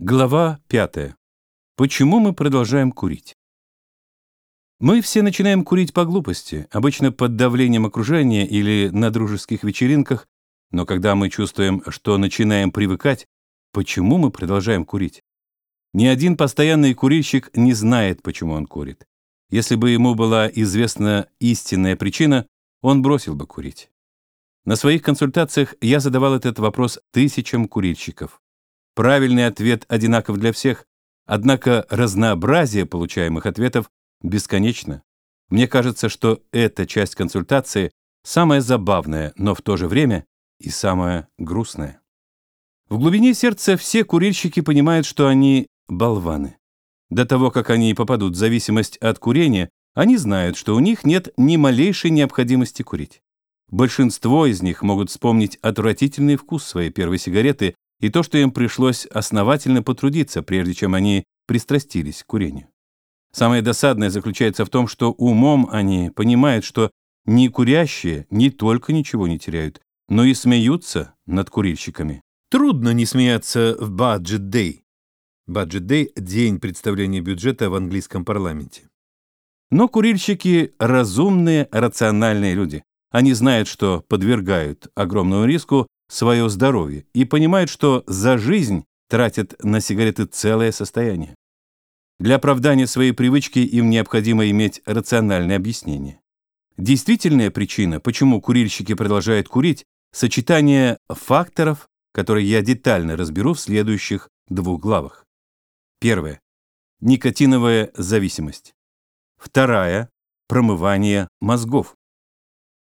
Глава 5. Почему мы продолжаем курить? Мы все начинаем курить по глупости, обычно под давлением окружения или на дружеских вечеринках, но когда мы чувствуем, что начинаем привыкать, почему мы продолжаем курить? Ни один постоянный курильщик не знает, почему он курит. Если бы ему была известна истинная причина, он бросил бы курить. На своих консультациях я задавал этот вопрос тысячам курильщиков. Правильный ответ одинаков для всех, однако разнообразие получаемых ответов бесконечно. Мне кажется, что эта часть консультации самая забавная, но в то же время и самая грустная. В глубине сердца все курильщики понимают, что они болваны. До того, как они попадут в зависимость от курения, они знают, что у них нет ни малейшей необходимости курить. Большинство из них могут вспомнить отвратительный вкус своей первой сигареты и то, что им пришлось основательно потрудиться, прежде чем они пристрастились к курению. Самое досадное заключается в том, что умом они понимают, что не курящие не только ничего не теряют, но и смеются над курильщиками. Трудно не смеяться в Budget Day. Budget Day – день представления бюджета в английском парламенте. Но курильщики – разумные, рациональные люди. Они знают, что подвергают огромному риску свое здоровье и понимают, что за жизнь тратят на сигареты целое состояние. Для оправдания своей привычки им необходимо иметь рациональное объяснение. Действительная причина, почему курильщики продолжают курить, сочетание факторов, которые я детально разберу в следующих двух главах. Первое. Никотиновая зависимость. Вторая. Промывание мозгов.